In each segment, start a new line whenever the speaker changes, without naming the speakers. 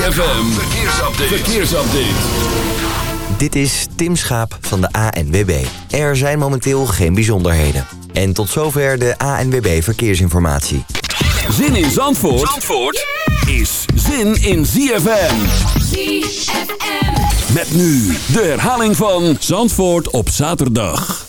ZFM, verkeersupdate. verkeersupdate.
Dit is Tim Schaap van de ANWB. Er zijn momenteel geen bijzonderheden. En tot zover de ANWB Verkeersinformatie.
Zin in Zandvoort, Zandvoort is zin in ZFM. ZFM. Met nu de herhaling van Zandvoort op zaterdag.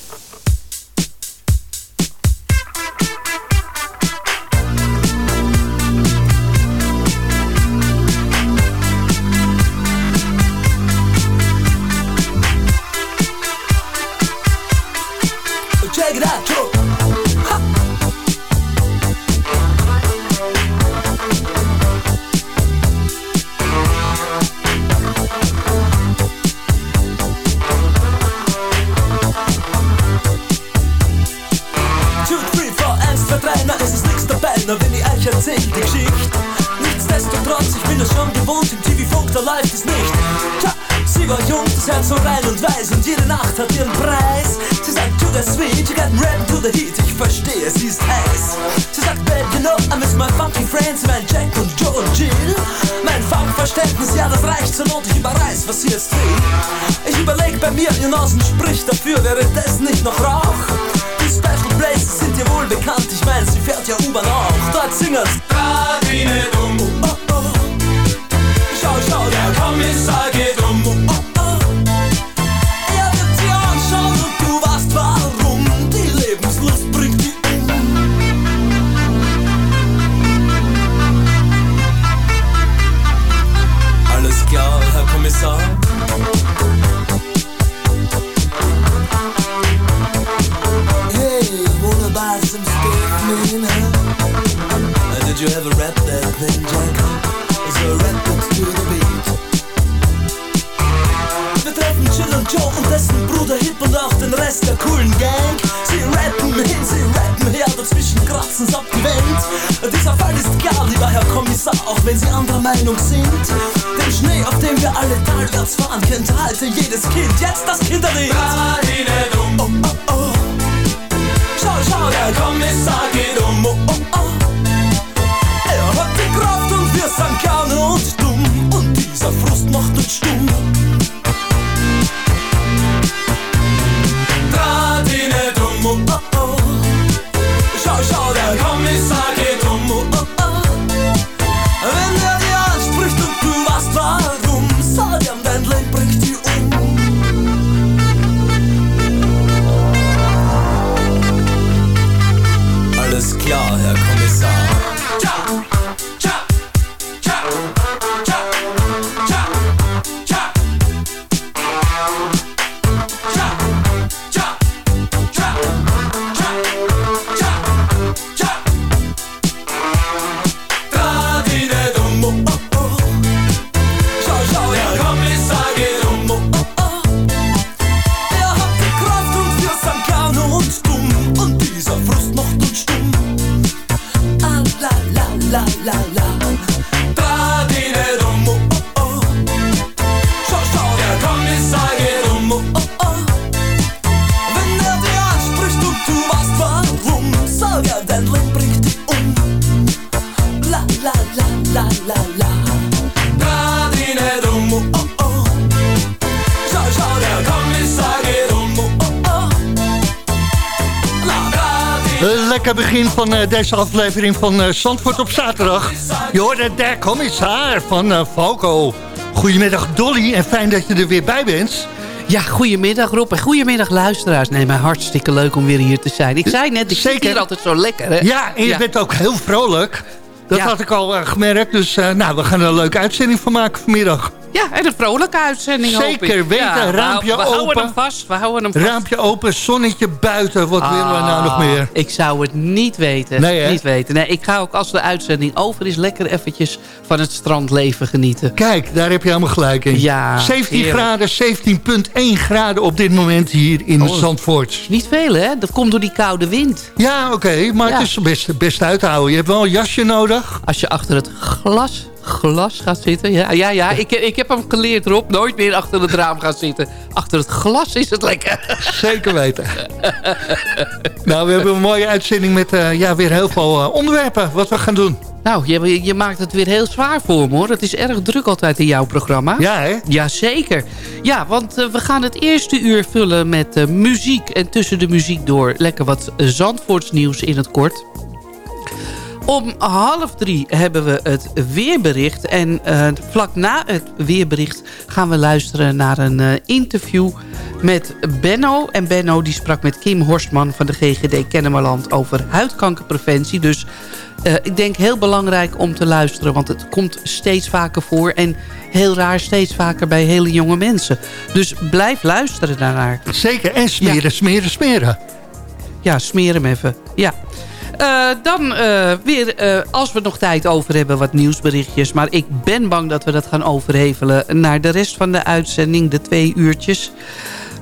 hat ihren Preis. Sie sagt, to the sweet, you got rap to the heat, ich verstehe, sie ist heiß. Sie sagt, babe, you know, I miss my funky friends, mein Jack und Joe und Jill. Mein Funkverständnis, ja, das reicht zur Not, ich überreiß, was hier ist drin. Ich überleg bei mir, ihr Nasen spricht dafür, wäre das nicht noch Rauch? Die Special Places sind ihr wohl bekannt, ich mein, sie fährt ja U-Bahn auch. Dort singen's. Radine dumm. Oh, oh. Schau, schau, der Kommissar Wir treffen Chill und Joe und dessen Bruder Hip und auch den Rest der coolen Gang. Sie rappen hin, sie rappen her, dazwischen kratzen's ab die Welt. Dieser Fall ist egal, lieber Herr Kommissar, auch wenn Sie anderer Meinung sind. Den Schnee, auf dem wir alle talwärts fahren, kennt halte jedes Kind, jetzt das Kinderlied. Oh, oh. oh. dann gerne und dumm und dieser Frust macht uns stumm. Dra, dine, dumm, oh, oh. Schau, schau, der Kommissar
begin van uh, deze aflevering van uh, Zandvoort op zaterdag. Je hoorde de commissar van uh, Falco. Goedemiddag Dolly en fijn dat je er weer bij bent.
Ja, goedemiddag Rob en goedemiddag luisteraars. Nee, maar hartstikke leuk om weer hier te zijn. Ik zei net, ik Zeker. zit hier altijd zo lekker. Hè?
Ja, en je bent ook heel vrolijk. Dat had ik al gemerkt. Dus nou, we gaan er een leuke uitzending van maken vanmiddag.
Ja, en een vrolijke uitzending
Zeker weten, ja, raampje
we,
we
open. houden hem vast, we houden hem vast.
Raampje open, zonnetje buiten, wat willen we nou nog meer?
Ik zou het niet weten. Nee, niet weten. Nee, ik ga ook als de uitzending over is lekker eventjes van het strandleven genieten.
Kijk, daar heb je helemaal gelijk in.
Ja,
17 graden, 17,1 graden op dit moment hier in oh, Zandvoort.
Niet veel hè, dat komt door die koude wind.
Ja, oké, maar het is best, best uit te houden. Je hebt wel een jasje nodig.
Als je achter het glas glas gaat zitten. Ja, ja, ja. Ik, ik heb hem geleerd erop. Nooit meer achter het raam gaan zitten. Achter het glas is het lekker.
Zeker weten. nou, we hebben een mooie uitzending met uh, ja, weer heel veel uh, onderwerpen wat we gaan doen.
Nou, je, je, maakt het weer heel zwaar voor me hoor. Het is erg druk altijd in jouw programma.
Ja, hè?
Jazeker. Ja, want uh, we gaan het eerste uur vullen met muziek. En tussen de muziek door lekker wat Zandvoortsnieuws in het kort. Om half drie hebben we het weerbericht. En uh, vlak na het weerbericht gaan we luisteren naar een uh, interview met Benno. En Benno die sprak met Kim Horstman van de GGD Kennemerland over huidkankerpreventie. Dus uh, ik denk heel belangrijk om te luisteren. Want het komt steeds vaker voor. En heel raar steeds vaker bij hele jonge mensen. Dus blijf luisteren daarnaar.
Zeker. En smeren, ja. smeren, smeren.
Ja, smeer hem even. Ja. Uh, dan uh, weer, uh, als we nog tijd over hebben, wat nieuwsberichtjes. Maar ik ben bang dat we dat gaan overhevelen naar de rest van de uitzending, de twee uurtjes.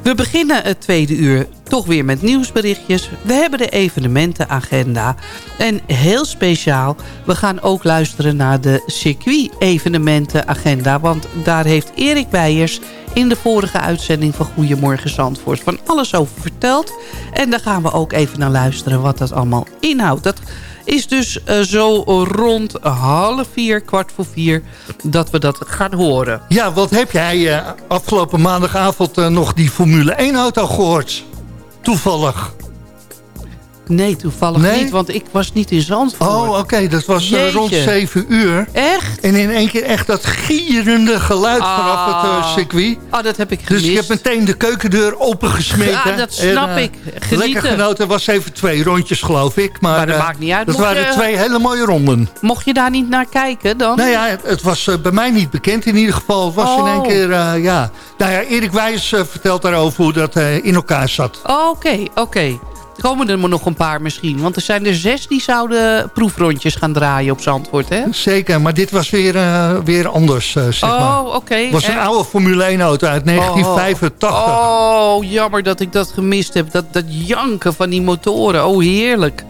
We beginnen het tweede uur toch weer met nieuwsberichtjes. We hebben de evenementenagenda. En heel speciaal, we gaan ook luisteren naar de circuit-evenementenagenda. Want daar heeft Erik Weijers in de vorige uitzending van Goedemorgen Zandvoort van alles over verteld. En daar gaan we ook even naar luisteren wat dat allemaal inhoudt. Dat is dus uh, zo rond half vier, kwart voor vier, dat we dat gaan horen.
Ja, wat heb jij uh, afgelopen maandagavond uh, nog die Formule 1 auto gehoord? Toevallig.
Nee, toevallig nee? niet, want ik was niet in Zandvoort.
Oh, oké, okay. dat was uh, rond 7 uur.
Echt?
En in één keer echt dat gierende geluid ah. vanaf het uh, circuit.
Oh, dat heb ik gemist.
Dus ik heb meteen de keukendeur opengesmeten.
Ja, dat snap en, uh, ik. Genieten.
Lekker genoten, was even twee rondjes geloof ik. Maar,
maar dat maakt niet uit.
Dat
mocht
waren
je,
twee hele mooie ronden.
Mocht je daar niet naar kijken dan?
Nou ja, het, het was bij mij niet bekend in ieder geval. Het was
oh.
in één keer, ja. Nou ja, Erik Wijs vertelt daarover hoe dat in elkaar zat.
Oké, oh, oké. Okay, okay komen er maar nog een paar misschien. Want er zijn er zes die zouden proefrondjes gaan draaien op Zandvoort, hè?
Zeker, maar dit was weer, uh, weer anders, uh, zeg
oh,
maar.
oké. Okay.
Het was een en... oude Formule 1 auto uit 1985.
Oh, oh, jammer dat ik dat gemist heb. Dat, dat janken van die motoren. Oh, heerlijk.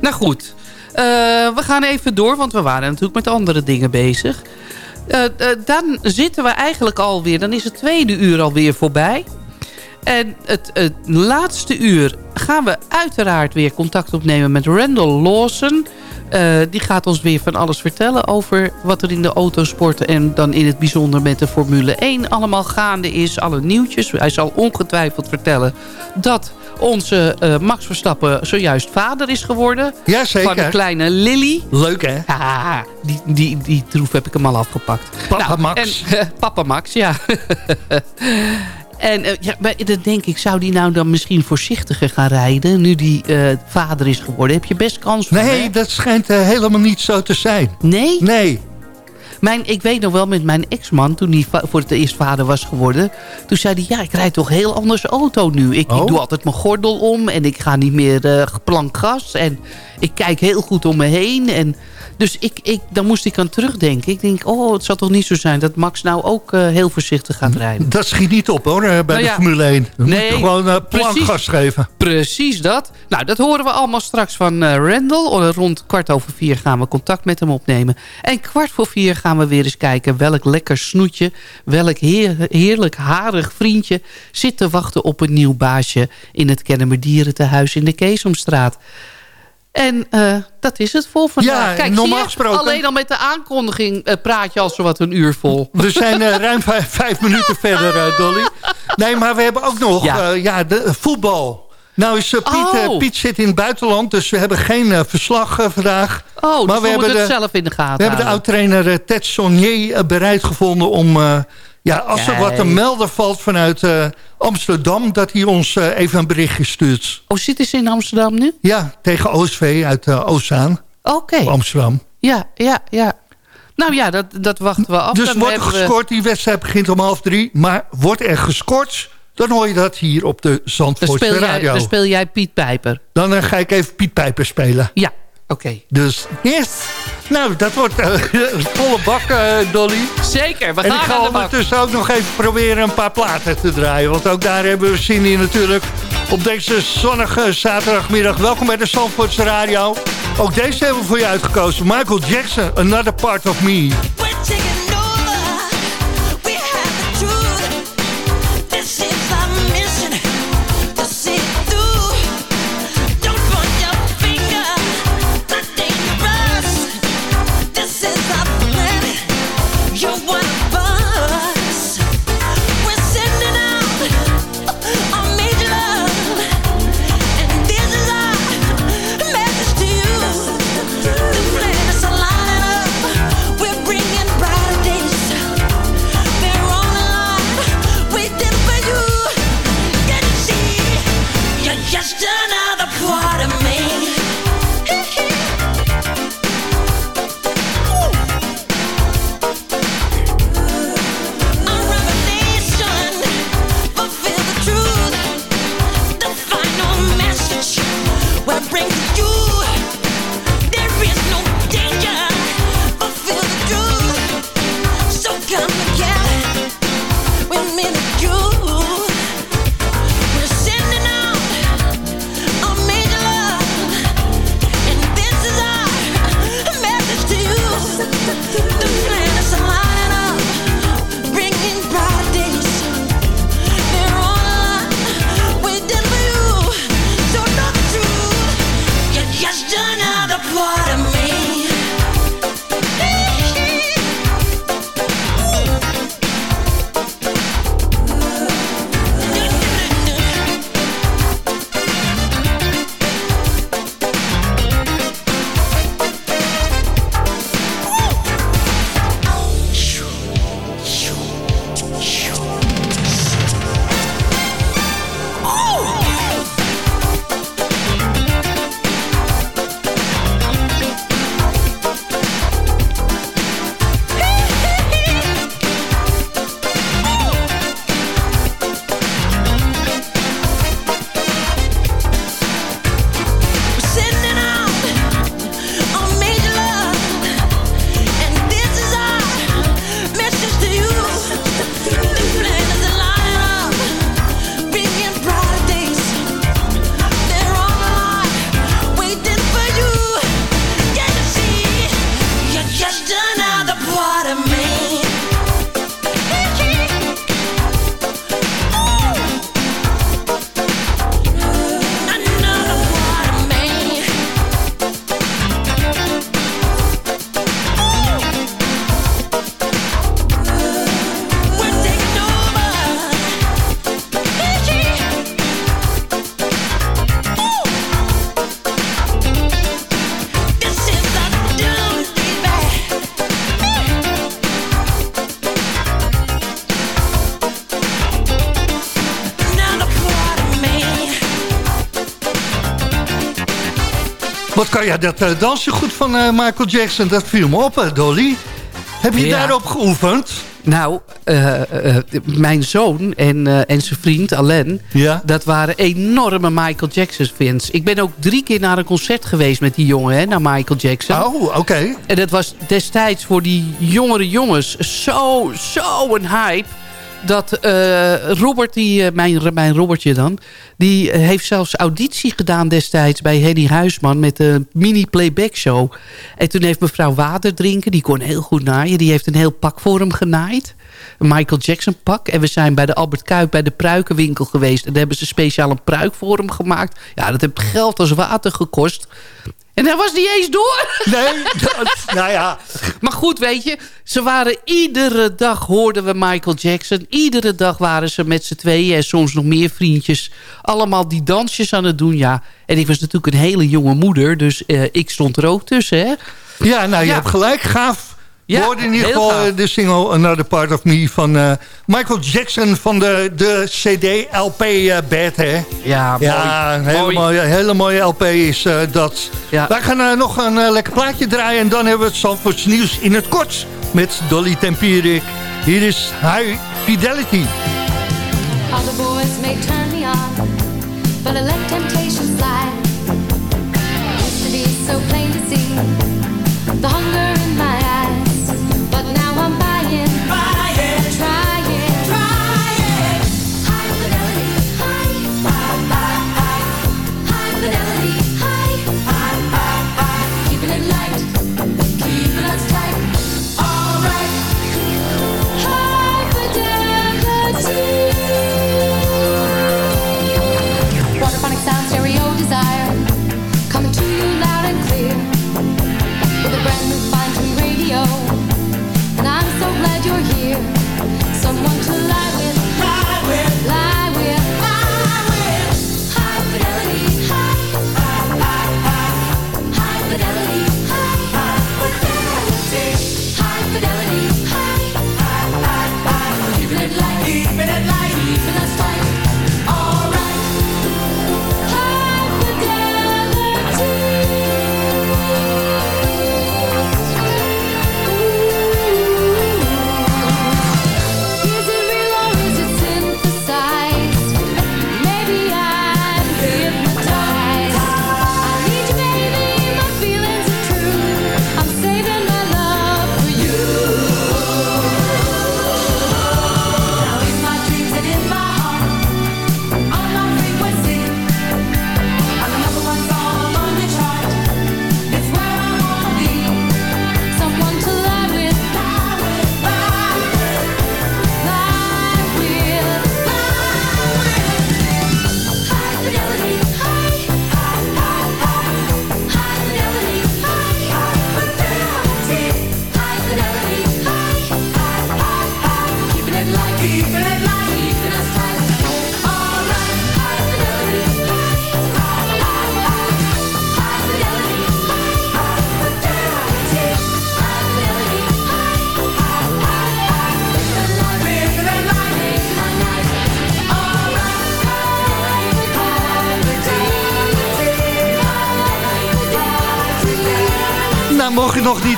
Nou goed, uh, we gaan even door, want we waren natuurlijk met andere dingen bezig. dan zitten we eigenlijk alweer, dan is het tweede uur alweer voorbij. En het, het, laatste uur gaan we uiteraard weer contact opnemen met Randall Lawson. Uh, die gaat ons weer van alles vertellen over wat er in de autosport... en dan in het bijzonder met de Formule 1 allemaal gaande is. Alle nieuwtjes. Hij zal ongetwijfeld vertellen dat onze uh, Max Verstappen zojuist vader is geworden.
Ja, zeker.
Van de kleine Lily.
Leuk, hè?
Die, die, die troef heb ik hem al afgepakt.
Papa nou, Max.
En, uh, papa Max, ja. En uh, ja, dan denk ik, zou die nou dan misschien voorzichtiger gaan rijden... nu die uh, vader is geworden? Heb je best kans voor,
Nee, dat schijnt uh, helemaal niet zo te zijn.
Nee?
Nee.
Mijn, ik weet nog wel met mijn ex-man, toen hij voor het eerst vader was geworden... toen zei hij, ja, ik rijd toch heel anders auto nu. Ik,
oh.
ik doe altijd mijn gordel om en ik ga niet meer geplank gas. En ik kijk heel goed om me heen en... Dus ik, ik, dan moest ik aan terugdenken. Ik denk, oh, het zal toch niet zo zijn dat Max nou ook uh, heel voorzichtig gaat rijden.
Dat schiet niet op hoor, bij nou ja, de Formule 1. Dan
nee,
gewoon uh, plankgas geven.
Precies dat. Nou, dat horen we allemaal straks van uh, Randall. Rond kwart over vier gaan we contact met hem opnemen. En kwart voor vier gaan we weer eens kijken welk lekker snoetje... welk heer, heerlijk harig vriendje zit te wachten op een nieuw baasje... in het Kennemer Dierentehuis in de Keesomstraat. En uh, dat is het voor vandaag.
Ja,
Kijk,
normaal gesproken...
alleen al met de aankondiging uh, praat je al zo wat een uur vol.
We zijn uh, ruim vijf, vijf minuten verder, Dolly. Nee, maar we hebben ook nog ja. ja de, voetbal. Nou is Piet,
oh.
Piet zit in het buitenland, dus we hebben geen verslag vandaag.
Oh,
maar
dus we, hebben het de, zelf in de gaten
We hebben de oud-trainer Ted Sonnier bereid gevonden om... Ja, als er wat te melden valt vanuit uh, Amsterdam... dat hij ons uh, even een berichtje stuurt.
Oh, zitten ze in Amsterdam nu?
Ja, tegen OSV uit uh, Oostzaan.
Oké. Okay.
Amsterdam.
Ja, ja, ja. Nou ja, dat, dat wachten we af.
Dus
Dan
wordt er gescoord, we... die wedstrijd begint om half drie. Maar wordt er gescoord, dan hoor je dat hier op de Zandvoortse Radio.
Dan speel jij Piet Pijper.
Dan ga ik even Piet Pijper spelen.
Ja. Okay.
Dus, yes. Nou, dat wordt uh, volle bak, uh, Dolly.
Zeker, we gaan
En ik ga ondertussen ook nog even proberen een paar platen te draaien. Want ook daar hebben we zin in natuurlijk. Op deze zonnige zaterdagmiddag. Welkom bij de Zandvoortse Radio. Ook deze hebben we voor je uitgekozen. Michael Jackson, Another Part of Me.
Jij dat uh, dansen goed van uh, Michael Jackson? Dat viel me op, Dolly. Heb je daarop geoefend?
Nou, uh, uh, mijn zoon en, uh, en zijn vriend Alain... Ja? dat waren enorme Michael Jackson fans. Ik ben ook drie keer naar een concert geweest met die jongen, hè, naar Michael Jackson.
Oh, oké.
En dat was destijds voor die jongere jongens zo, zo een hype dat uh, Robert, die, uh, mijn, mijn Robertje dan... die heeft zelfs auditie gedaan destijds bij Henny Huisman... met een mini-playback show. En toen heeft mevrouw water drinken, die kon heel goed naaien... die heeft een heel pak voor hem genaaid. Een Michael Jackson pak. En we zijn bij de Albert Kuip bij de pruikenwinkel geweest... en daar hebben ze speciaal een pruik voor hem gemaakt. Ja, dat heeft geld als water gekost. En hij was niet eens door.
Nee, dat, nou ja.
Maar goed, weet je. Ze waren iedere dag, hoorden we Michael Jackson. Iedere dag waren ze met z'n tweeën en soms nog meer vriendjes. Allemaal die dansjes aan het doen, ja. En ik was natuurlijk een hele jonge moeder. Dus uh, ik stond er ook tussen, hè.
Ja, nou, je ja. hebt gelijk. Gaaf ja, hoorde in ieder geval gaaf. de single Another Part of Me van uh, Michael Jackson van de, de CD-LP uh, Bad, hè?
Ja, mooi.
Ja, een hele, mooi. Mooie, hele mooie LP is uh, dat. Ja. Wij gaan uh, nog een lekker plaatje draaien en dan hebben we het Zandvoorts nieuws in het kort met Dolly Tempierik. Hier is High Fidelity. All the boys may turn me on, but I let temptation slide. Used to be so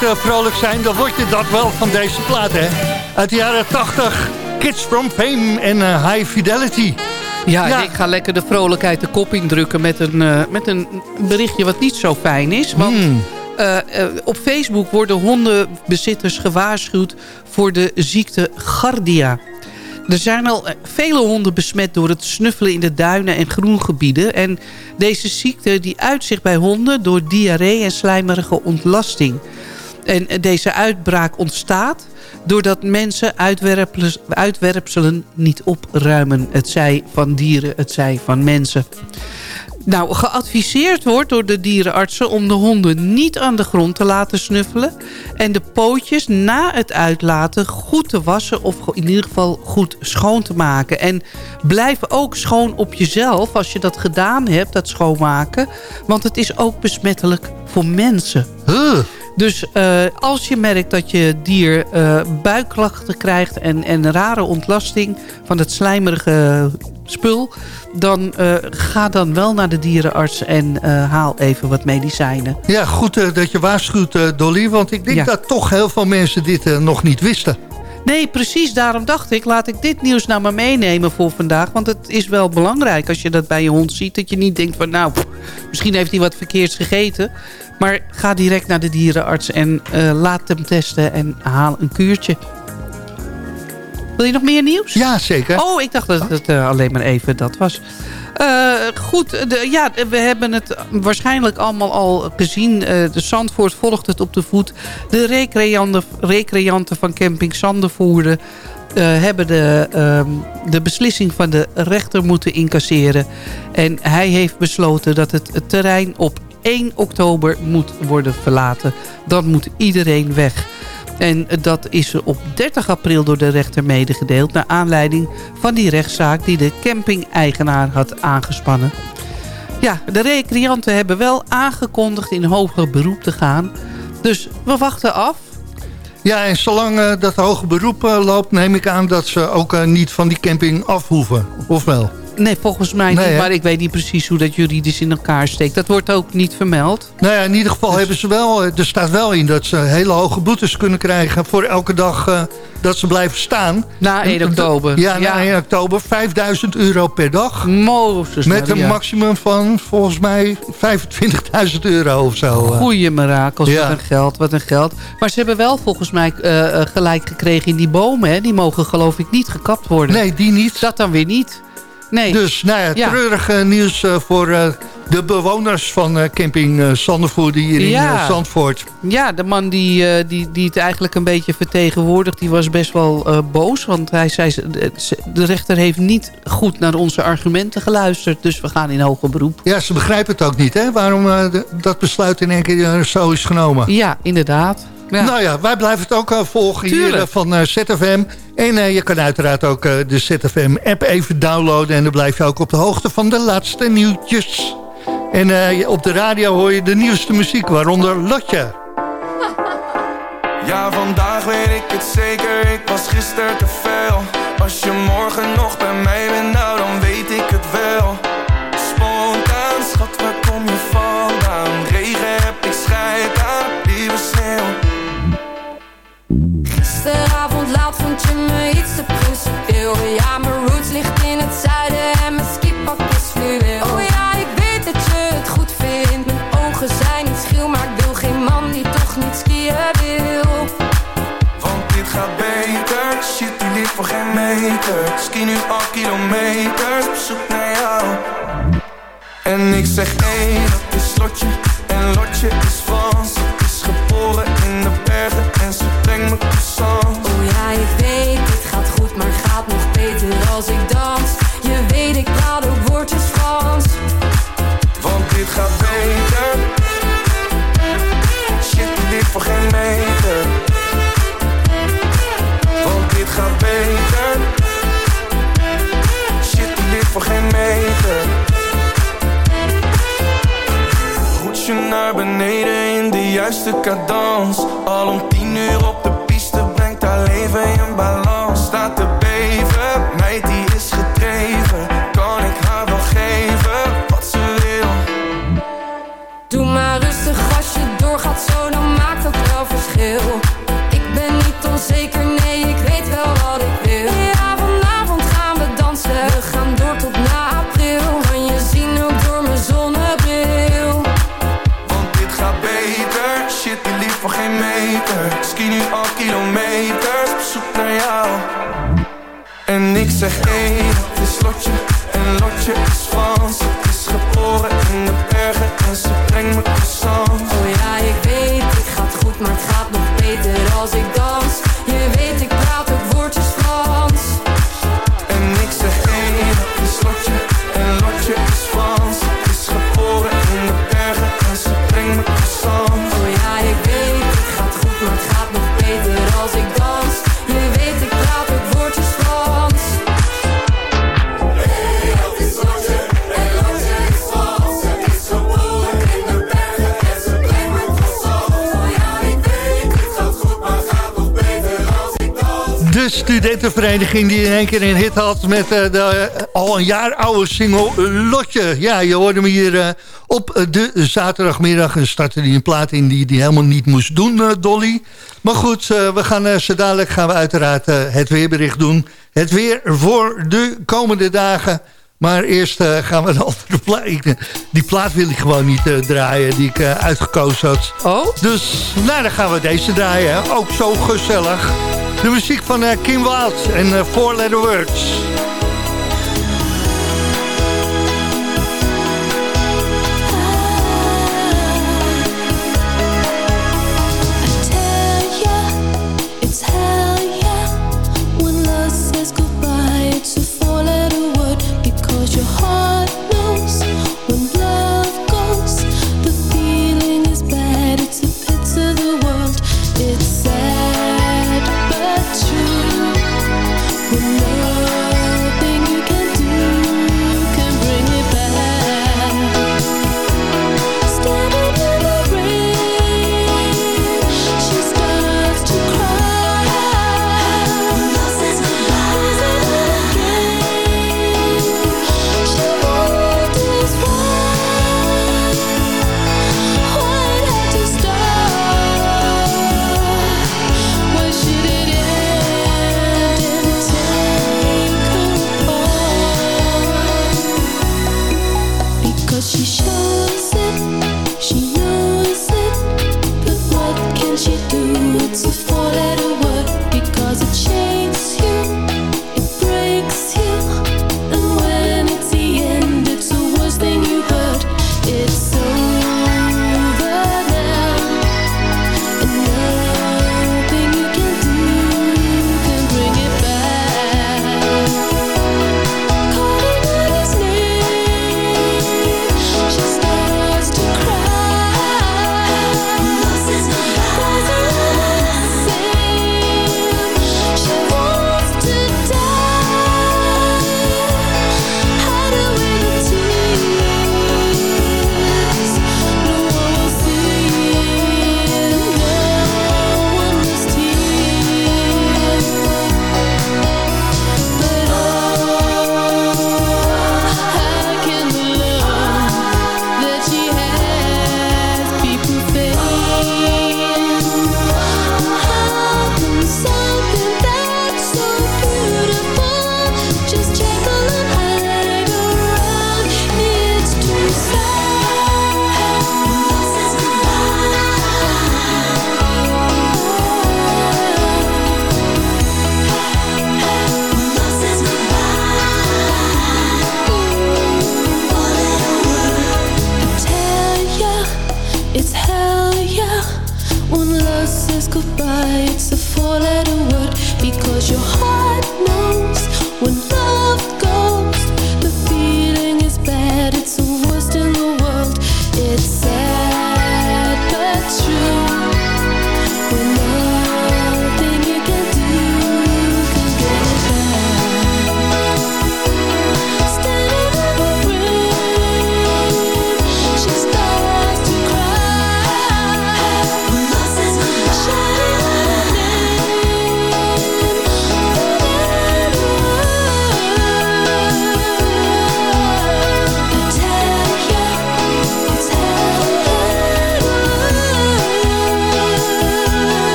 niet uh, vrolijk zijn, dan word je dat wel van deze plaat, hè? Uit de jaren 80, Kids from Fame en uh, High Fidelity.
Ja, ja, ik ga lekker de vrolijkheid de kop indrukken met een, uh, met een berichtje wat niet zo fijn is. Want hmm. op Facebook worden hondenbezitters gewaarschuwd voor de ziekte Gardia. Er zijn al vele honden besmet door het snuffelen in de duinen en groengebieden. En deze ziekte die uitzicht bij honden door diarree en slijmerige ontlasting. En deze uitbraak ontstaat doordat mensen uitwerpselen niet opruimen. Het zij van dieren, het zij van mensen. Nou, geadviseerd wordt door de dierenartsen om de honden niet aan de grond te laten snuffelen. En de pootjes na het uitlaten goed te wassen of in ieder geval goed schoon te maken. En blijf ook schoon op jezelf als je dat gedaan hebt, dat schoonmaken. Want het is ook besmettelijk voor mensen.
Huh.
Dus uh, als je merkt dat je dier uh, buikklachten krijgt en, en rare ontlasting van het slijmerige spul... dan ga dan wel naar de dierenarts en haal even wat medicijnen.
Ja, goed dat je waarschuwt, Dolly. Want ik denk dat toch heel veel mensen dit nog niet wisten.
Nee, precies. Daarom dacht ik, laat ik dit nieuws nou maar meenemen voor vandaag. Want het is wel belangrijk als je dat bij je hond ziet. Dat je niet denkt van, nou, misschien heeft hij wat verkeerds gegeten. Maar ga direct naar de dierenarts en uh, laat hem testen en haal een kuurtje. Wil je nog meer nieuws?
Ja, zeker.
Oh, ik dacht dat het uh, alleen maar even dat was. Uh, goed, de, ja, we hebben het waarschijnlijk allemaal al gezien. Uh, de Zandvoort volgt het op de voet. De recreanten, recreanten van camping Zandervoerder... Uh, hebben de, uh, de beslissing van de rechter moeten incasseren. En hij heeft besloten dat het, het terrein op 1 oktober moet worden verlaten. Dan moet iedereen weg. En dat is op 30 april door de rechter medegedeeld... naar aanleiding van die rechtszaak die de camping-eigenaar had aangespannen. Ja, de recreanten hebben wel aangekondigd in hoger beroep te gaan. Dus we wachten af.
Ja, en zolang uh, dat hoger beroep uh, loopt... neem ik aan dat ze ook uh, niet van die camping af hoeven. Of wel?
Nee, volgens mij niet. Maar ik weet niet precies hoe dat juridisch in elkaar steekt. Dat wordt ook niet vermeld.
Nou ja, in ieder geval dus- hebben ze wel... Er staat wel in dat ze hele hoge boetes kunnen krijgen... voor elke dag uh, dat ze blijven staan.
Na 1 oktober.
Ja, na 1 oktober. 5000 euro per dag.
Mozes
Met een maximum van volgens mij 25.000 euro of zo.
Goeie mirakels. Ja. Wat een geld, wat een geld. Maar ze hebben wel volgens mij uh, gelijk gekregen in die bomen. Hè? Die mogen geloof ik niet gekapt worden.
Nee, die niet.
Dat dan weer niet. Nee.
Dus nou ja, ja. treurig uh, nieuws uh, voor uh, de bewoners van camping Zandervoerde hier ja. in Zandvoort.
Ja, de man die, die, die het eigenlijk een beetje vertegenwoordigt, die was best wel boos. Want hij zei, de rechter heeft niet goed naar onze argumenten geluisterd. Dus we gaan in hoger beroep.
Ja, ze begrijpen het ook niet, hè? Waarom dat besluit in één keer zo is genomen.
Ja, inderdaad.
Ja. Nou ja, wij blijven het ook uh, volgen Tuurlijk. hier uh, van uh, ZFM. En je kan uiteraard ook de ZFM-app even downloaden. En dan blijf je ook op de hoogte van de laatste nieuwtjes. En op de radio hoor je de nieuwste muziek, waaronder Lotje.
Ja, vandaag weet ik het zeker, ik was gisteren te veel. Als je morgen nog bij mij bent, nou dan weet ik het wel.
Me iets te principieel Ja, mijn roots ligt in het zuiden en mijn skipak is fluweel. Oh ja, ik weet dat je het goed vindt. Mijn ogen zijn niet schil, maar ik wil geen man die toch niet skiën wil.
Want dit gaat beter, shit die ligt voor geen meter. Ski nu al kilometers, op zoek naar jou. En ik zeg nee, dat is Lotje. En Lotje Is de juiste cadans De
studentenvereniging die in één keer een hit had met uh, de al een jaar oude single Lotje. Ja, je hoorde me hier uh, op de zaterdagmiddag. En startte die een plaat in die die helemaal niet moest doen, Dolly. Maar goed, we gaan zo dadelijk gaan we uiteraard het weerbericht doen. Het weer voor de komende dagen. Maar eerst uh, gaan we een andere plaat. Die plaat wil ik gewoon niet uh, draaien die ik uh, uitgekozen had.
Oh?
Dus nou, dan gaan we deze draaien. Ook zo gezellig. De muziek van Kim Wilde en Four Letter Words. opposite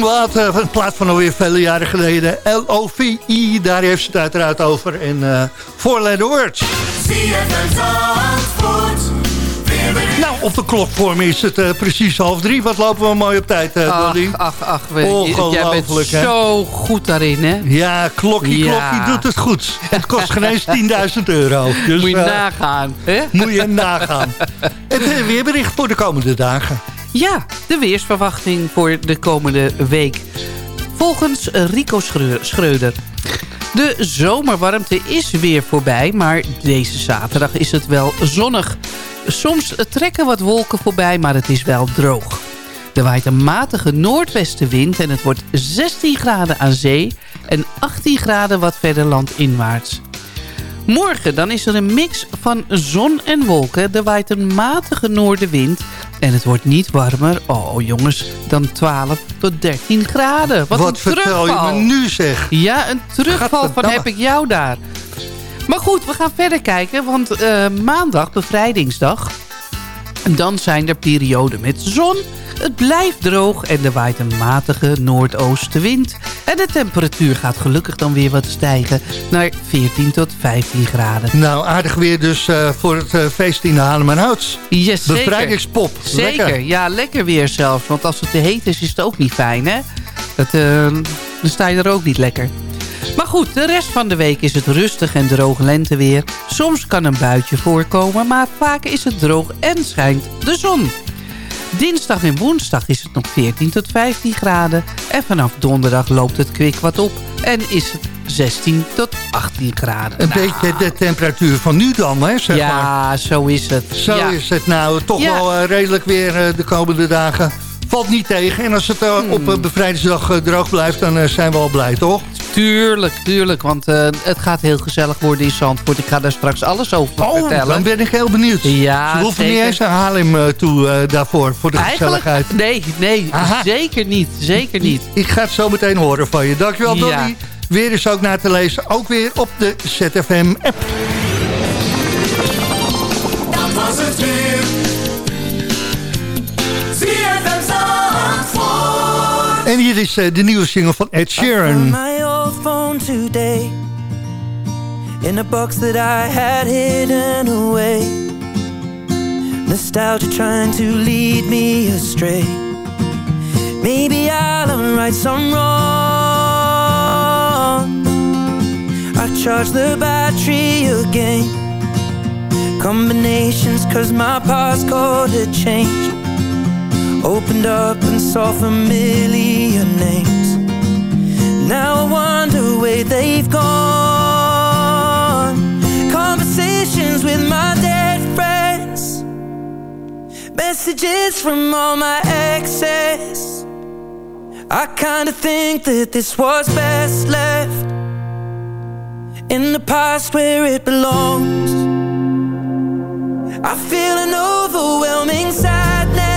Watt, uh, een plaat van alweer vele jaren geleden. L-O-V-I, daar heeft ze het uiteraard over. En uh, Four Letter Words. Nou, op de klokvorm is het uh, precies half drie. Wat lopen we mooi op tijd, uh,
ach, ach, ach, Jij bent zo goed daarin, hè?
Ja, klokkie, ja. klokkie doet het goed. Het kost geen eens 10.000 euro.
Dus, moet je nagaan, hè?
Moet je nagaan. Het weerbericht voor de komende dagen.
Ja, de weersverwachting voor de komende week. Volgens Rico Schreuder. De zomerwarmte is weer voorbij, maar deze zaterdag is het wel zonnig. Soms trekken wat wolken voorbij, maar het is wel droog. Er waait een matige noordwestenwind en het wordt 16 graden aan zee... en 18 graden wat verder landinwaarts. Morgen dan is er een mix van zon en wolken. Er waait een matige noordenwind. En het wordt niet warmer, oh jongens, dan 12 tot 13 graden. Wat,
Wat
een
vertel
terugval.
je me nu zeg?
Ja, een terugval van heb ik jou daar. Maar goed, we gaan verder kijken. Want eh, maandag, bevrijdingsdag... dan zijn er perioden met zon. Het blijft droog en er waait een matige noordoostenwind. En de temperatuur gaat gelukkig dan weer wat stijgen... naar 14 tot 15 graden.
Nou, aardig weer dus eh, voor het eh, feest in de Hanemanhouts.
Yes, zeker.
Bevrijdingspop.
Zeker,
Lekker.
ja, lekker weer zelfs. Want als het te heet is, is het ook niet fijn, hè? Dat, eh, dan sta je er ook niet lekker. Maar goed, de rest van de week is het rustig en droog lenteweer. Soms kan een buitje voorkomen, maar vaak is het droog en schijnt de zon. Dinsdag en woensdag is het nog 14 tot 15 graden. En vanaf donderdag loopt het kwik wat op en is het 16 tot 18 graden.
Een
Nou,
beetje de temperatuur van nu dan, hè, zeg maar.
ja, zo is het.
Zo
ja.
is het nou. Toch
Ja.
wel eh, redelijk weer eh, de komende dagen. Valt niet tegen. En als het eh,
Hmm.
op uh, bevrijdingsdag droog blijft, dan zijn we al blij, toch?
Tuurlijk, tuurlijk. Want eh, het gaat heel gezellig worden in Zandvoort. Ik ga daar straks alles over
Oh,
vertellen.
dan ben ik heel benieuwd.
Ja,
Ze hoeven
zeker.
niet eens naar Haarlem eh, toe eh, daarvoor, voor de
Eigenlijk,
gezelligheid.
nee, nee,
Aha.
zeker niet. Zeker niet.
Ik ga het zo meteen horen van je. Dankjewel,
Ja.
Dolly. Weer is ook naar te lezen. Ook weer op de ZFM-app.
Dat was het weer.
Is eh, de nieuwe single van Ed Sheeran.
my old phone today In a box that I had hidden away. Nostalgia trying to lead me astray. Maybe I'll unright some wrong. I charge the battery again. Combinations cause my passcode had changed Opened up and saw familiar names. Now I wonder where they've gone. Conversations with my dead friends. Messages from all my exes. I kinda think that this was best left In the past where it belongs. I feel an overwhelming sadness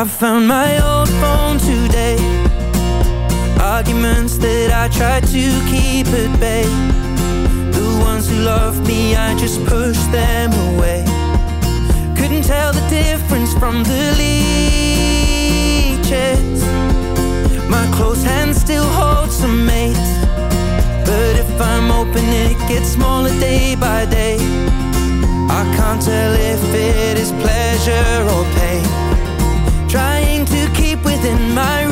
I found my old phone today. Arguments that I tried to keep at bay. The ones who loved me, I just pushed them away. Couldn't tell the difference from the leeches. My close hand still holds some mates. But if I'm open it gets smaller day by day. I can't tell if it is pleasure or pain within my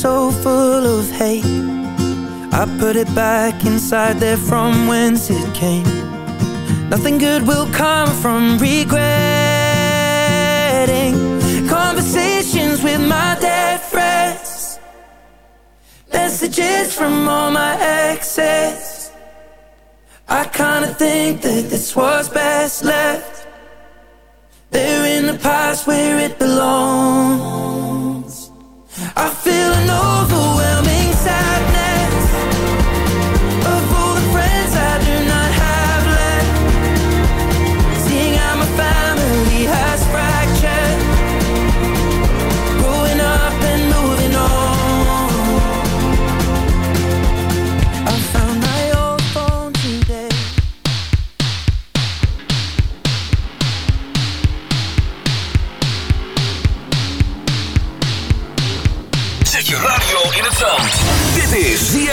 so full of hate. I put it back inside there from whence it came. Nothing good will come from regretting Conversations with my dead friends. Messages from all my exes. I kinda think that this was best left. They're in the past where it belongs. I feel an overwhelming sadness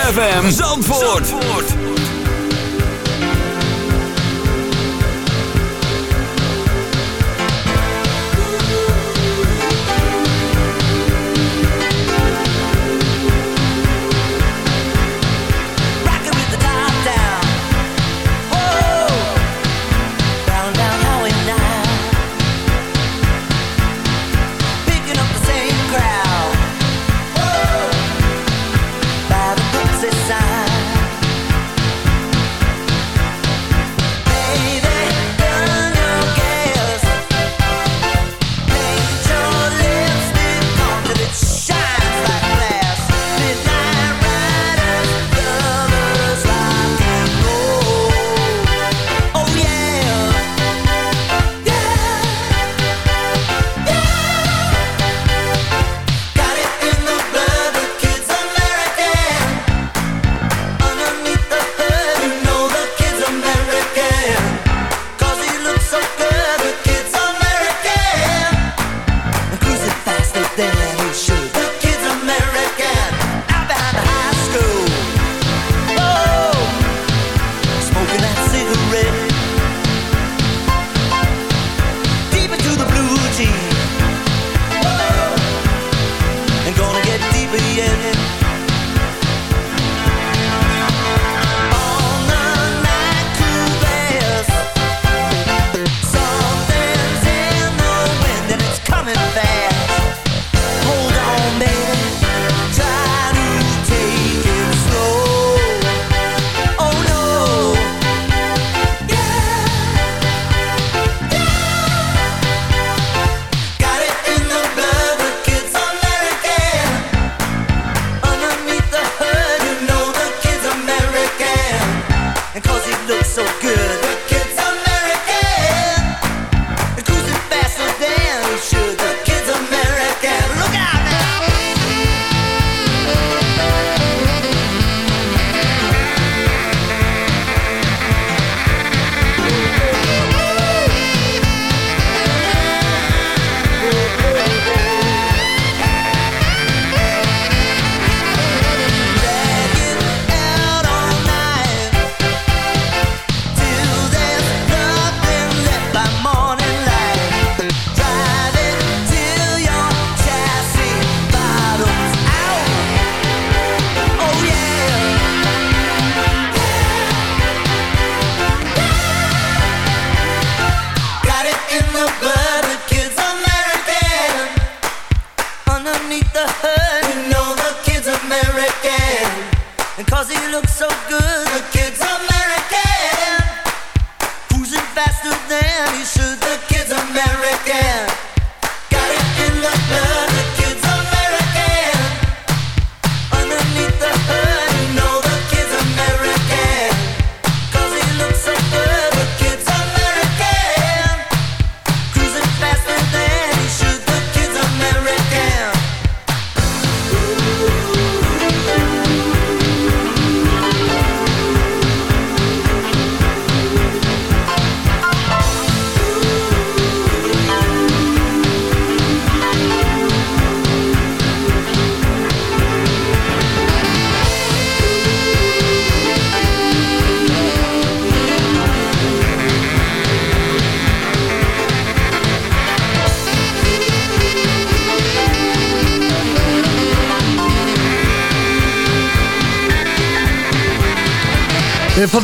ZFM Zandvoort.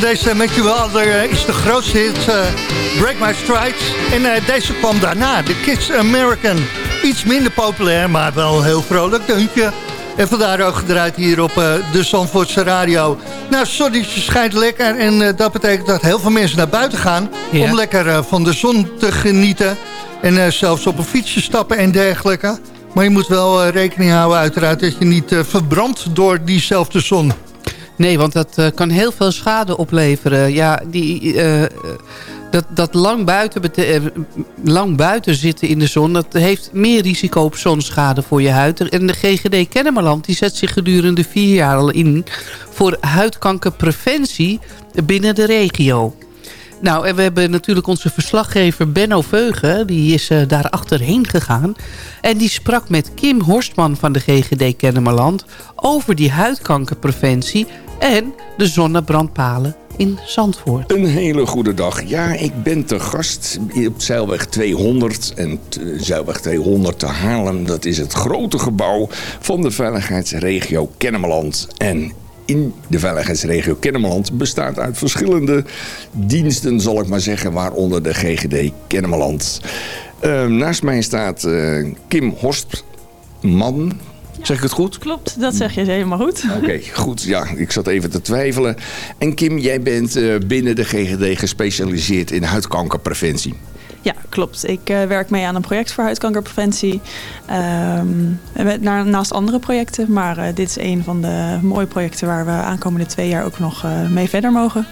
Van deze met je wel ander is de grootste hit eh, Break My Strides. En eh, deze kwam daarna, The Kids American. Iets minder populair, maar wel heel vrolijk deuntje. En vandaar ook gedraaid hier op eh, de Zandvoortse radio. Nou, zonnetje schijnt lekker en eh, dat betekent dat heel veel mensen naar buiten gaan... Om lekker eh, van de zon te genieten. En eh, zelfs op een fietsje stappen en dergelijke. Maar je moet wel eh, rekening houden uiteraard dat je niet eh, verbrandt door diezelfde zon.
Nee, want dat eh, kan heel veel schade opleveren. Ja, die, eh, dat, dat lang, buiten eh, lang buiten zitten in de zon... dat heeft meer risico op zonschade voor je huid. En de GGD Kennemerland die zet zich gedurende vier jaar al in... voor huidkankerpreventie binnen de regio. Nou, en we hebben natuurlijk onze verslaggever Benno Veugen. Die is daar achterheen gegaan. En die sprak met Kim Horstman van de GGD Kennemerland... over die huidkankerpreventie En de zonnebrandpalen in Zandvoort.
Een hele goede dag. Ja, ik ben te gast op Zeilweg 200. En Zeilweg 200 te Haarlem, dat is het grote gebouw van de veiligheidsregio Kennemerland. En in de veiligheidsregio Kennemerland bestaat uit verschillende diensten, zal ik maar zeggen, waaronder de GGD Kennemerland. Uh, naast mij staat uh, Kim Horstman. Zeg ik het goed?
Klopt, dat zeg je helemaal goed.
Oké, goed. Ja, ik zat even te twijfelen. En Kim, jij bent uh, binnen de GGD gespecialiseerd in huidkankerpreventie.
Ja, klopt. Ik uh, werk mee aan een project voor huidkankerpreventie. Um, naast andere projecten. Maar uh, dit is een van de mooie projecten waar we aankomende twee jaar ook nog uh, mee verder mogen.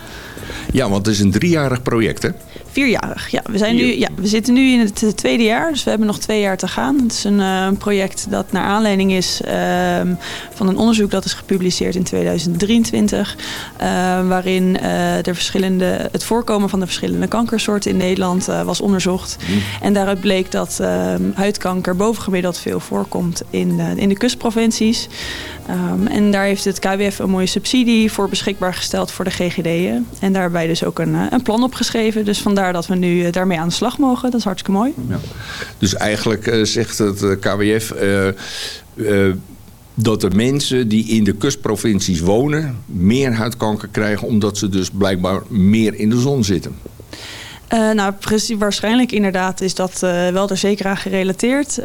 Ja, want het is een driejarig project, hè?
Vierjarig, ja. We, zijn nu, ja. we zitten nu in het tweede jaar, dus we hebben nog twee jaar te gaan. Het is een uh, project dat naar aanleiding is uh, van een onderzoek dat is gepubliceerd in 2023. Uh, waarin de verschillende, het voorkomen van de verschillende kankersoorten in Nederland was onderzocht. Mm. En daaruit bleek dat ehm, huidkanker bovengemiddeld veel voorkomt in, in de kustprovincies. Um, en daar heeft het KWF een mooie subsidie voor beschikbaar gesteld voor de GGD'en. En daarbij dus ook een, een plan opgeschreven. Dus vandaar dat we nu daarmee aan de slag mogen. Dat is hartstikke mooi. Ja.
Dus eigenlijk uh, zegt het KWF... Uh, uh, dat de mensen die in de kustprovincies wonen... meer huidkanker krijgen... omdat ze dus blijkbaar meer in de zon zitten.
Uh, nou, precies, waarschijnlijk inderdaad is dat uh, wel er zeker aan gerelateerd.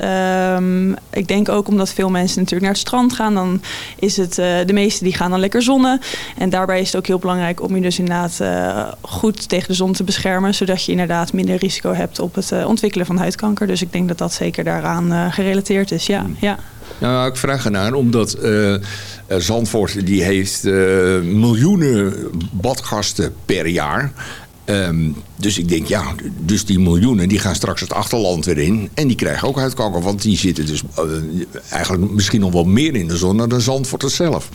Um, ik denk ook omdat veel mensen natuurlijk naar het strand gaan, dan is het uh, de meesten die gaan dan lekker zonnen. En daarbij is het ook heel belangrijk om je dus inderdaad goed tegen de zon te beschermen, zodat je inderdaad minder risico hebt op het ontwikkelen van huidkanker. Dus ik denk dat dat zeker daaraan gerelateerd is. Ja, ja.
Nou, ik vraag ernaar omdat Zandvoort die heeft miljoenen badgasten per jaar. Um, dus ik denk, ja, dus die miljoenen die gaan straks het achterland weer in. En die krijgen ook huidkanker, want die zitten dus uh, eigenlijk misschien nog wel meer in de zon dan Zandvoort zelf.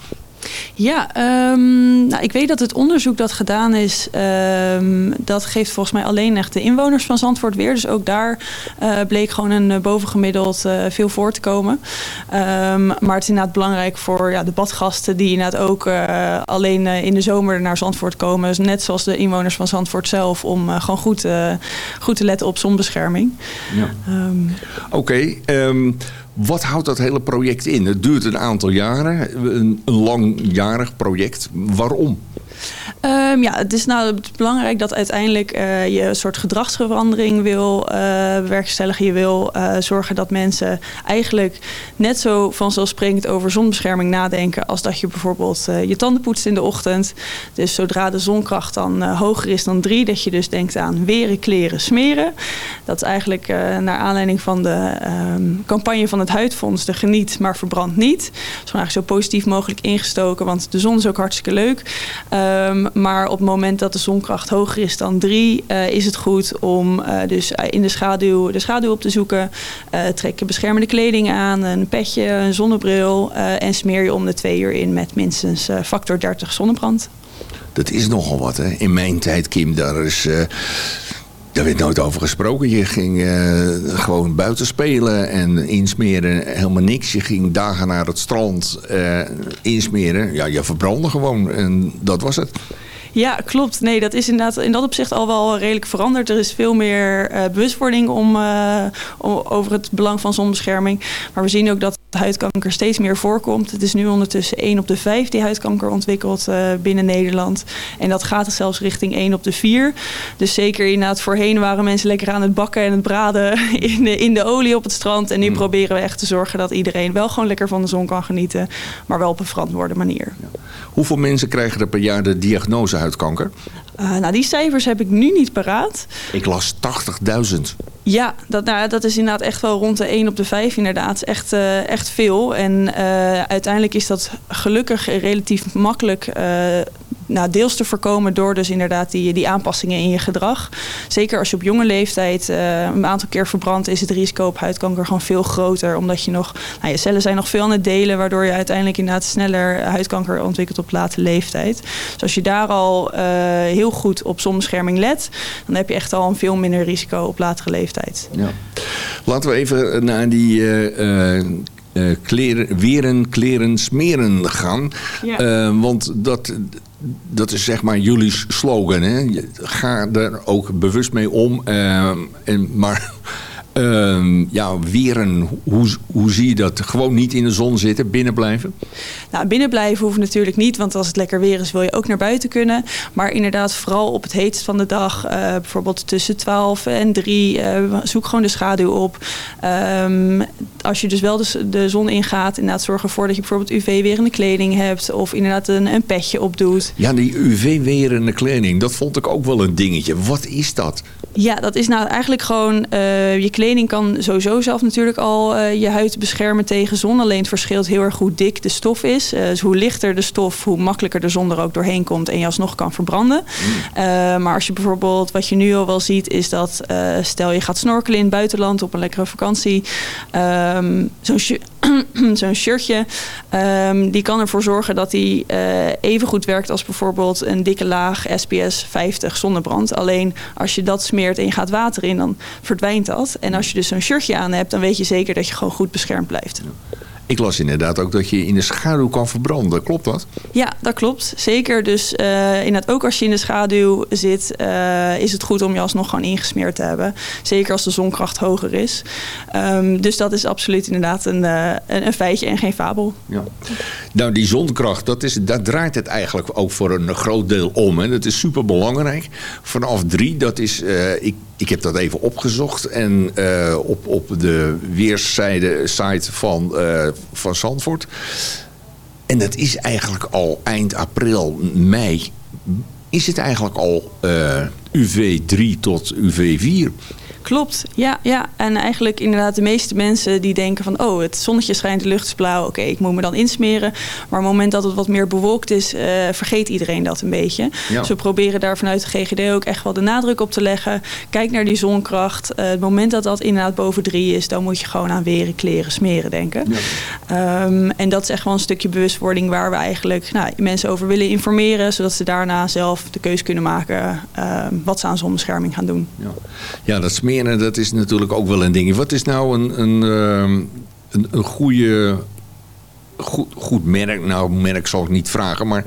Ja, um, nou, ik weet dat het onderzoek dat gedaan is, um, dat geeft volgens mij alleen echt de inwoners van Zandvoort weer. Dus ook daar uh, bleek gewoon een uh, bovengemiddeld uh, veel voor te komen. Um, maar het is inderdaad belangrijk voor ja, de badgasten die inderdaad ook alleen in de zomer naar Zandvoort komen. Dus net zoals de inwoners van Zandvoort zelf, om gewoon goed, goed te letten op zonbescherming. Ja.
Oké, okay, wat houdt dat hele project in? Het duurt een aantal jaren, een, langjarig project. Waarom?
Um, ja, het is nou belangrijk dat uiteindelijk uh, je een soort gedragsverandering wil uh, bewerkstelligen. Je wil uh, zorgen dat mensen eigenlijk net zo vanzelfsprekend over zonbescherming nadenken als dat je bijvoorbeeld je tanden poetst in de ochtend. Dus zodra de zonkracht dan hoger is dan drie, dat je dus denkt aan weren, kleren, smeren. Dat is eigenlijk naar aanleiding van de um, campagne van het Huidfonds, de geniet maar verbrand niet. Dus gewoon eigenlijk zo positief mogelijk ingestoken, want de zon is ook hartstikke leuk. Um, maar op het moment dat de zonkracht hoger is dan 3, uh, is het goed om uh, dus in de schaduw, de schaduw op te zoeken. Trek beschermende kleding aan, een petje, een zonnebril. en smeer je om de twee uur in met minstens factor 30 zonnebrand.
Dat is nogal wat, hè? In mijn tijd, Kim, daar is... Daar werd nooit over gesproken. Je ging uh, gewoon buiten spelen en insmeren. Helemaal niks. Je ging dagen naar het strand uh, insmeren. Ja, je verbrandde gewoon. En dat was het.
Ja, klopt. Nee, dat is inderdaad in dat opzicht al wel redelijk veranderd. Er is veel meer uh, bewustwording om, uh, om, over het belang van zonbescherming. Maar we zien ook dat huidkanker steeds meer voorkomt. Het is nu ondertussen 1 op de 5 die huidkanker ontwikkelt uh, binnen Nederland. En dat gaat zelfs richting 1 op de 4. Dus zeker inderdaad voorheen waren mensen lekker aan het bakken en het braden in de, in de olie op het strand. En nu mm. proberen we echt te zorgen dat iedereen wel gewoon lekker van de zon kan genieten. Maar wel op een verantwoorde manier. Ja.
Hoeveel mensen krijgen er per jaar de diagnose huidkanker?
Uh, nou, die cijfers heb ik nu niet paraat.
Ik las 80.000.
Ja, dat, nou, dat is inderdaad echt wel rond de 1 op de 5 inderdaad. Echt, uh, echt veel. En uh, uiteindelijk is dat gelukkig relatief makkelijk nou, deels te voorkomen door dus inderdaad die, die aanpassingen in je gedrag. Zeker als je op jonge leeftijd uh, een aantal keer verbrandt, is het risico op huidkanker gewoon veel groter. Omdat je nog, nou, je cellen zijn nog veel aan het delen, waardoor je uiteindelijk inderdaad sneller huidkanker ontwikkelt op late leeftijd. Dus als je daar al uh, heel goed op zonbescherming let, dan heb je echt al een veel minder risico op latere leeftijd.
Ja. Laten we even naar die uh, eh, kleren, weren, kleren, smeren gaan.
Ja.
Eh, want dat, dat is zeg maar jullie slogan. Hè? Ga er ook bewust mee om. eh, en, maar ehm, ja, weren, hoe, hoe zie je dat? Gewoon niet in de zon zitten, binnen blijven?
Nou, binnen blijven hoeft natuurlijk niet, want als het lekker weer is, wil je ook naar buiten kunnen. Maar inderdaad, vooral op het heetst van de dag, eh, bijvoorbeeld tussen 12 en 3, eh, zoek gewoon de schaduw op. Ehm, als je dus wel de, zon ingaat, inderdaad zorg ervoor dat je bijvoorbeeld UV-werende kleding hebt of inderdaad een, een petje opdoet.
Ja, die UV-werende kleding, dat vond ik ook wel een dingetje. Wat is dat?
Ja, dat is nou eigenlijk gewoon. eh, je kleding kan sowieso zelf natuurlijk al eh, je huid beschermen tegen zon. Alleen het verschilt heel erg hoe dik de stof is. Eh, dus hoe lichter de stof, hoe makkelijker de zon er ook doorheen komt en je alsnog kan verbranden. Eh, maar als je bijvoorbeeld, wat je nu al wel ziet, is dat stel je gaat snorkelen in het buitenland op een lekkere vakantie. ehm, Zo'n zo'n shirtje, ehm, die kan ervoor zorgen dat die eh, even goed werkt als bijvoorbeeld een dikke laag SPS 50 zonnebrand. Alleen als je dat smeert en je gaat water in, dan verdwijnt dat. En als je dus zo'n shirtje aan hebt, dan weet je zeker dat je gewoon goed beschermd blijft.
Ik las inderdaad ook dat je in de schaduw kan verbranden. Klopt dat?
Ja, dat klopt. Zeker. Dus eh inderdaad, ook als je in de schaduw zit, eh, is het goed om je alsnog gewoon ingesmeerd te hebben. Zeker als de zonkracht hoger is. Ehm, dus dat is absoluut inderdaad een, eh, een, een feitje en geen fabel.
Ja. Nou, die zonkracht, dat is, daar draait het eigenlijk ook voor een groot deel om. Hè. Dat is super belangrijk. Vanaf drie, dat is, ik, ik heb dat even opgezocht. En op, op de weerszijde site van, van Zandvoort. En dat is eigenlijk al eind april, mei. Is het eigenlijk al eh, UV3 tot UV4?
Klopt, ja, ja. En eigenlijk inderdaad de meeste mensen die denken van... oh, het zonnetje schijnt, de lucht is blauw, oké, ik moet me dan insmeren. Maar op het moment dat het wat meer bewolkt is, eh, vergeet iedereen dat een beetje.
Ja.
Dus we proberen daar vanuit de GGD ook echt wel de nadruk op te leggen. Kijk naar die zonkracht. Eh, het moment dat dat inderdaad boven drie is... dan moet je gewoon aan weren, kleren, smeren denken. Ehm, en dat is echt wel een stukje bewustwording... waar we eigenlijk nou, mensen over willen informeren... zodat ze daarna zelf de keus kunnen maken... ehm, wat ze aan zonbescherming gaan doen.
Ja. ja, dat smeren dat is natuurlijk ook wel een ding. Wat is nou een, een, ehm, een, een goede, goed, goed merk? Nou, merk zal ik niet vragen, maar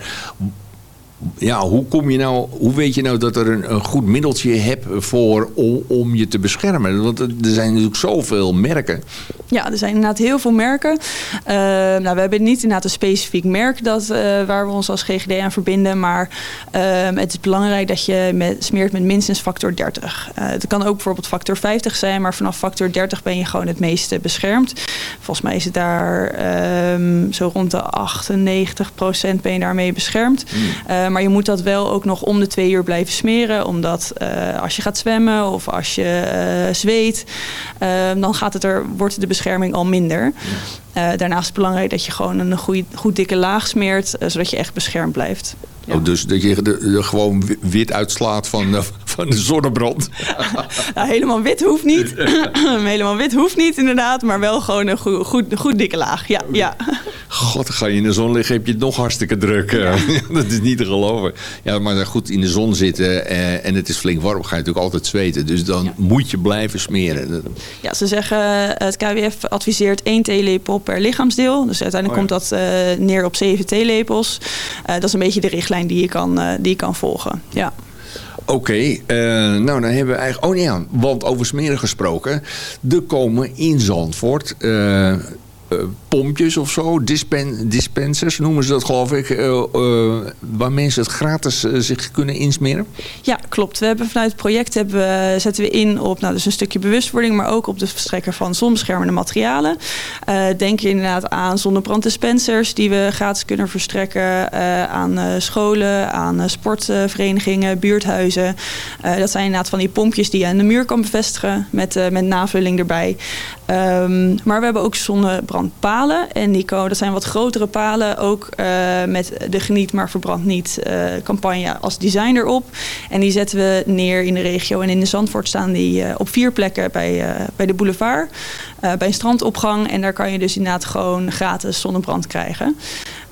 ja, hoe, kom je nou, hoe weet je nou dat er een, een goed middeltje hebt voor, om, om je te beschermen? Want er zijn natuurlijk zoveel merken.
Ja, er zijn inderdaad heel veel merken. Eh, nou, we hebben niet inderdaad een specifiek merk dat, eh, waar we ons als GGD aan verbinden. Maar ehm, het is belangrijk dat je met, smeert met minstens factor 30. Eh, het kan ook bijvoorbeeld factor 50 zijn, maar vanaf factor 30 ben je gewoon het meeste beschermd. Volgens mij is het daar ehm, zo rond de 98% ben je daarmee beschermd. Eh, maar je moet dat wel ook nog om de twee uur blijven smeren. Omdat eh, als je gaat zwemmen of als je eh, zweet, dan gaat het er, wordt de bescherming al minder. Daarnaast is het belangrijk dat je gewoon een goeie, goed dikke laag smeert, zodat je echt beschermd blijft.
Oh, dus dat je er gewoon wit uitslaat van, de- van de zonnebrand.
Nou, helemaal wit hoeft niet. helemaal wit hoeft niet, inderdaad. Maar wel gewoon een goed, goed, goed dikke laag. Ja, ja.
God, ga je in de zon liggen, heb je het nog hartstikke druk. eh. dat is niet te geloven. Ja, maar goed in de zon zitten eh, en het is flink warm, ga je natuurlijk altijd zweten. Dus dan moet je blijven smeren.
Ja, ze zeggen, eh, het KWF adviseert één theelepel per lichaamdom. Dus uiteindelijk
Oh
komt dat eh, neer op zeven theelepels. Eh, dat is een beetje de richtlijn die je kan, eh, die je kan volgen. Ja.
Oké, eh, nou dan hebben we eigenlijk... Oh ja, want over smeren gesproken. Er komen in Zandvoort eh, pompjes of zo, dispen, dispensers noemen ze dat geloof ik. eh, eh, waar mensen het gratis eh, zich kunnen insmeren.
Ja, klopt. We hebben vanuit het project hebben zetten we in op nou, dus een stukje bewustwording, maar ook op de verstrekker van zonbeschermende materialen. Eh, denk inderdaad aan zonnebranddispensers die we gratis kunnen verstrekken eh, aan eh, scholen, aan eh, sportverenigingen, buurthuizen. Eh, dat zijn inderdaad van die pompjes die je aan de muur kan bevestigen met, eh, met navulling erbij. Ehm, maar we hebben ook zonnebrandpalen. En komen, dat zijn wat grotere palen. Ook eh, met de Geniet maar verbrand niet eh, campagne als design erop. En die zetten we neer in de regio. En in de Zandvoort staan die eh, op vier plekken bij, bij de boulevard. bij een strandopgang. En daar kan je dus inderdaad gewoon gratis zonnebrand krijgen.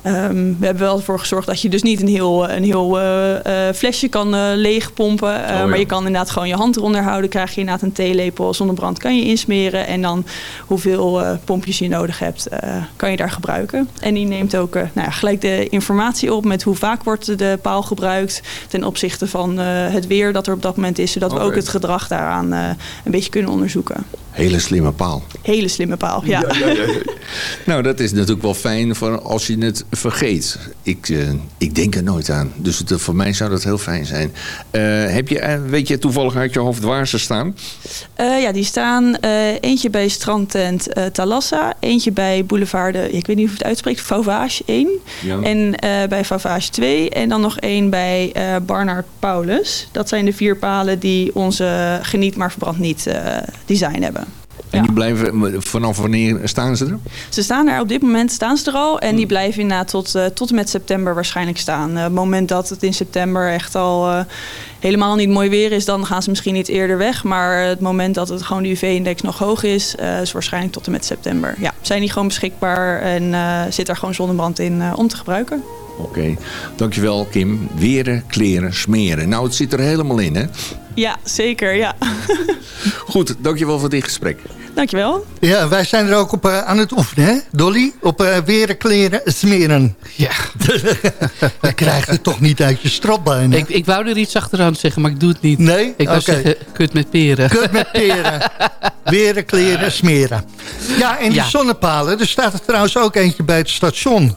Ehm, we hebben wel ervoor gezorgd dat je dus niet een heel, een heel eh, eh, flesje kan uh, leegpompen.
ja.
Maar je kan inderdaad gewoon je hand eronder houden. Krijg je inderdaad een theelepel zonnebrand kan je insmeren. En dan hoeveel pompjes je nodig hebt, kan je daar gebruiken. En die neemt ook nou ja, gelijk de informatie op met hoe vaak wordt de paal gebruikt. Ten opzichte van het weer dat er op dat moment is. Zodat we ook het gedrag daaraan een beetje kunnen onderzoeken.
Hele slimme paal.
Hele slimme paal, ja.
ja, ja, ja. nou, dat is natuurlijk wel fijn voor als je het vergeet. Ik, uh, ik denk er nooit aan. Dus het, voor mij zou dat heel fijn zijn. Uh, heb je, weet je toevallig uit je hoofd waar ze staan?
Uh, ja, die staan eentje bij strandtent Talassa. Eentje bij boulevard, de, ik weet niet hoe het uitspreekt, Fauvage 1. Ja. En bij Fauvage 2. En dan nog één bij Barnard Paulus. Dat zijn de vier palen die onze Geniet maar verbrand niet design hebben.
En die blijven, vanaf wanneer staan ze er?
Ze staan er op dit moment staan ze er al. En die blijven inderdaad tot, uh, tot en met september waarschijnlijk staan. Uh, het moment dat het in september echt al uh, helemaal niet mooi weer is... dan gaan ze misschien niet eerder weg. Maar het moment dat het gewoon de UV-index nog hoog is... is waarschijnlijk tot en met september. Ja, zijn die gewoon beschikbaar en zit er gewoon zonnebrand in om te gebruiken.
Oké, okay. dankjewel Kim. Weren, kleren, smeren. Nou, het zit er helemaal in, hè?
Ja, zeker, ja.
Goed, dankjewel voor dit gesprek.
Dankjewel.
Ja, wij zijn er ook op uh, aan het oefenen, hè, Dolly? Op uh, weren, kleren, smeren.
Ja.
Dan krijg je toch niet uit je bijna.
Ik, ik wou er iets achteraan zeggen, maar ik doe het niet.
Nee?
Ik wou
okay.
zeggen, kut met peren.
Kut met peren. weren, kleren, smeren. Ja, en die ja. zonnepalen, er staat er trouwens ook eentje bij het station.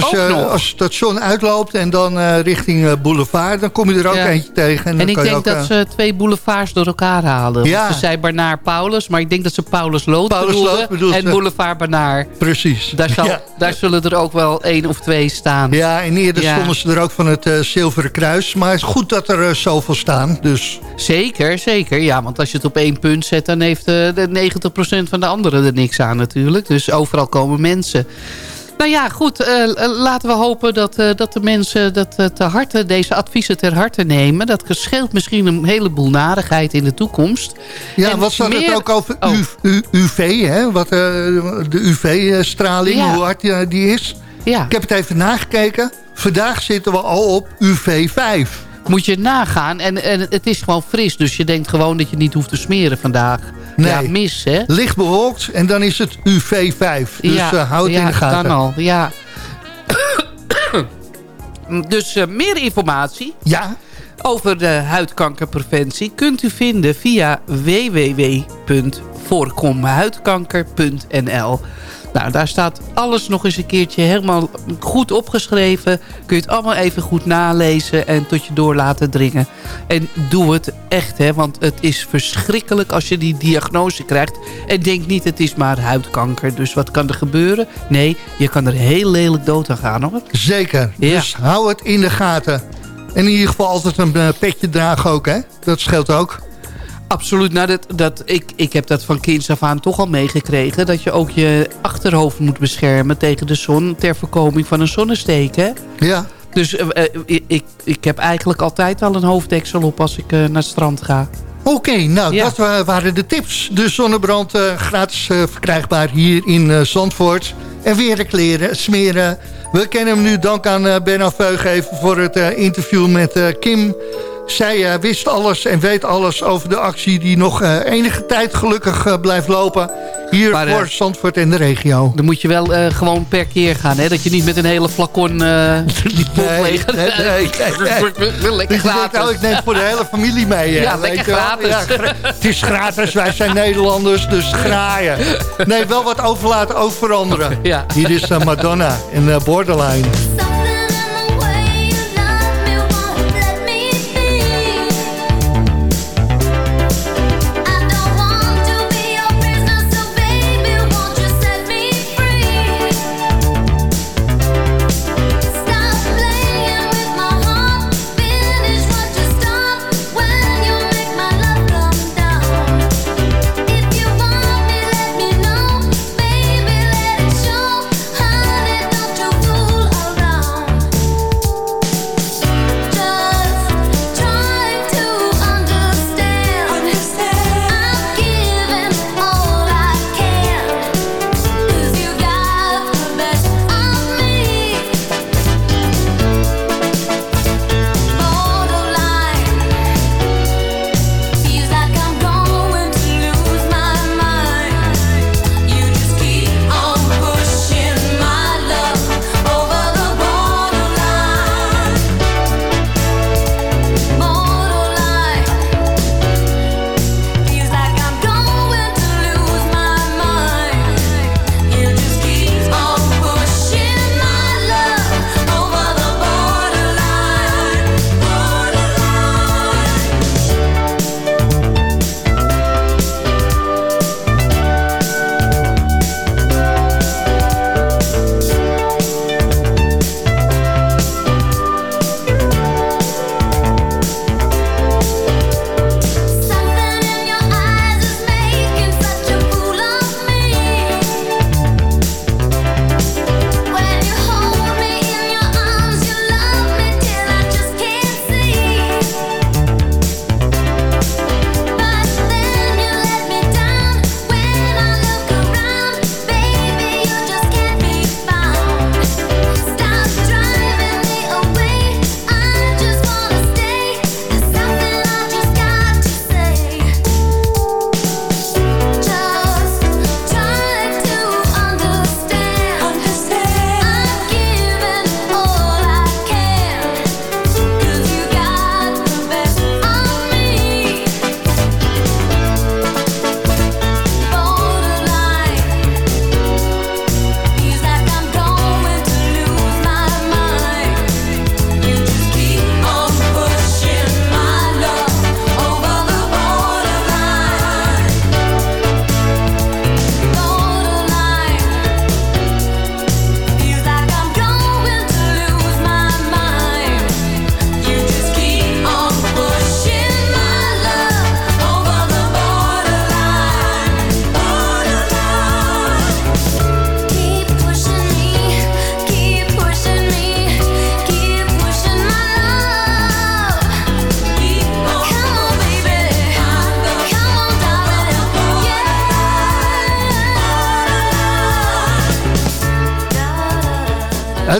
Als je als station uitloopt en dan uh, richting uh, boulevard, dan kom je er ook ja. eentje tegen. En,
en
dan
ik
kan
denk
ook,
dat ze twee boulevards door elkaar halen.
Ja.
Ze zei Barnaar Paulus, maar ik denk dat ze Paulus Lood
Paulus
en boulevard Barnaar.
Precies.
Daar, zal,
ja.
daar zullen er ook wel één of twee staan.
Ja, en eerder stonden ze er ook van het uh, Zilveren Kruis. Maar het is goed dat er zoveel staan. Dus.
Zeker, zeker. Ja, want als je het op één punt zet, dan heeft de 90% van de anderen er niks aan natuurlijk. Dus overal komen mensen. Nou ja, goed. Uh, laten we hopen dat, uh, dat de mensen dat uh, te harte, deze adviezen ter harte nemen. Dat scheelt misschien een heleboel narigheid in de toekomst.
Ja, en wat zat meer... het ook over oh. UV, hè? Wat, de UV-straling, ja. hoe hard die is?
Ja.
Ik heb het even nagekeken. Vandaag zitten we al op UV 5.
Moet je nagaan. En, en het is gewoon fris. Dus je denkt gewoon dat je niet hoeft te smeren vandaag.
Nee.
Ja, mis, hè?
Licht bewolkt en dan is het UV5. Dus
ja,
uh, houd het
ja,
in de gaten.
kan al, ja. dus uh, meer informatie
ja.
over de huidkankerpreventie kunt u vinden via www.voorkomhuidkanker.nl nou, daar staat alles nog eens een keertje helemaal goed opgeschreven. Kun je het allemaal even goed nalezen en tot je door laten dringen. En doe het echt, hè, want het is verschrikkelijk als je die diagnose krijgt. En denk niet, het is maar huidkanker. Dus wat kan er gebeuren? Nee, je kan er heel lelijk dood aan gaan, hoor.
Zeker, ja. dus hou het in de gaten. En in ieder geval altijd een petje dragen ook, hè? Dat scheelt ook.
Absoluut. Nou, dat, dat, ik, ik heb dat van kinds af aan toch al meegekregen. Dat je ook je achterhoofd moet beschermen tegen de zon... ter voorkoming van een zonnesteek, hè?
Ja.
Dus uh, ik, ik, ik heb eigenlijk altijd al een hoofddeksel op als ik uh, naar het strand ga.
Oké, okay, nou ja. dat uh, waren de tips. De zonnebrand gratis verkrijgbaar hier in Zandvoort. En weer kleren, smeren. We kennen hem nu dank aan Benno Veugheven voor het interview met Kim... Zij uh, wist alles en weet alles over de actie die nog uh, enige tijd gelukkig uh, blijft lopen. Hier maar, voor Zandvoort en de regio.
Dan moet je wel gewoon per keer gaan. Hè? Dat je niet met een hele flacon die pot
nee, leeg. Nee, nee, nee.
lekker gratis.
Nou, ik neem voor de hele familie mee.
Ja, lekker gratis.
Ja, het is gratis, wij zijn Nederlanders, dus graaien. Nee, wel wat overlaten, ook veranderen.
Ja.
Hier is Madonna in Borderline.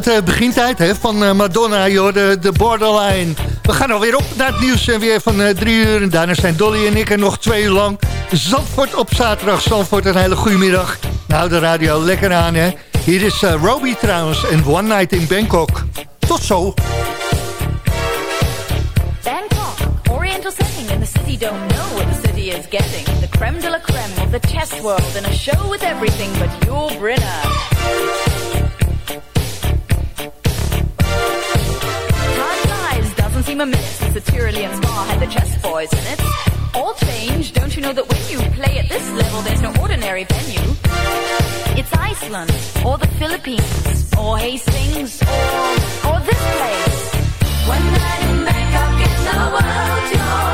Uit de begintijd hè, van eh, Madonna, joh, de, de Borderline. We gaan alweer op naar het nieuws en weer van drie uur. En daarna zijn Dolly en ik er nog twee uur lang. Zandvoort op zaterdag. Zandvoort, een hele goede middag. Nou, de radio lekker aan, hè. Hier is uh, Roby trouwens en One Night in Bangkok. Tot zo.
Bangkok, oriental setting in the city don't know what the city is getting. The creme de la creme of the chess world in a show with everything but your Brinner. Seem a minute since the Tyrolean Spa had the chess boys in it. All change, don't you know that when you play at this level, there's no ordinary venue? It's Iceland, or the Philippines, or Hastings, or, or this place. One night in Bangkok in the world,